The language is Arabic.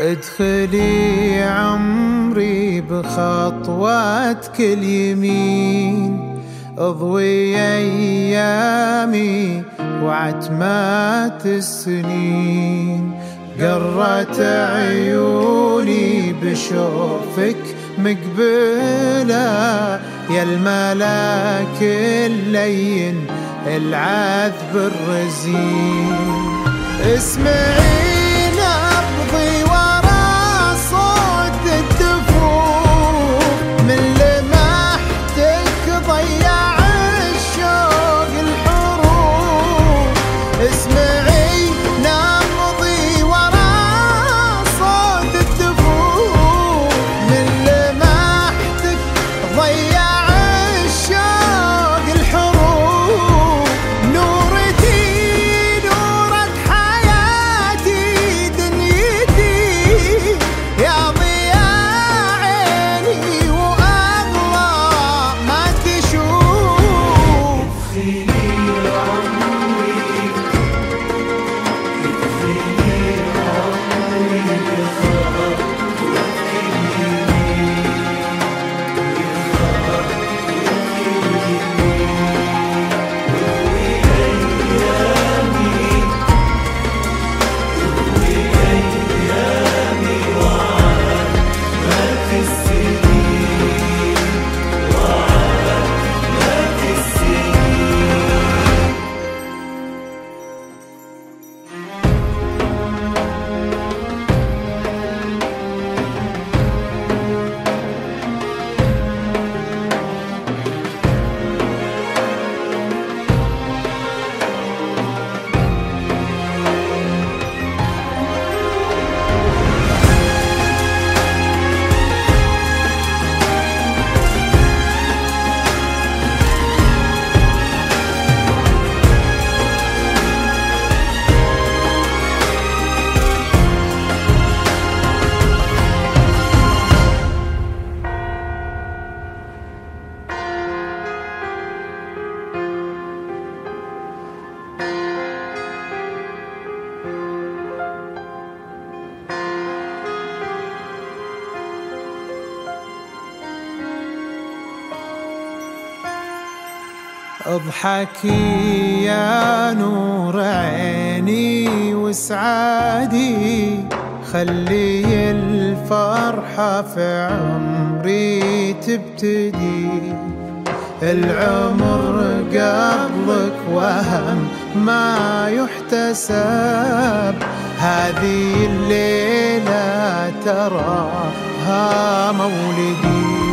ادخلي عمري بخطواتك اليمين اضوي أيامي وعتمات السنين قرت عيوني بشوفك مقبلة يا الملاك اللين العذب الرزين اسمعي Hey. اضحكي يا نور عيني وسعادي خلي الفرحة في عمري تبتدي. العمر قبلك وهم ما يحتسب. هذه الليلة تراها مولدي.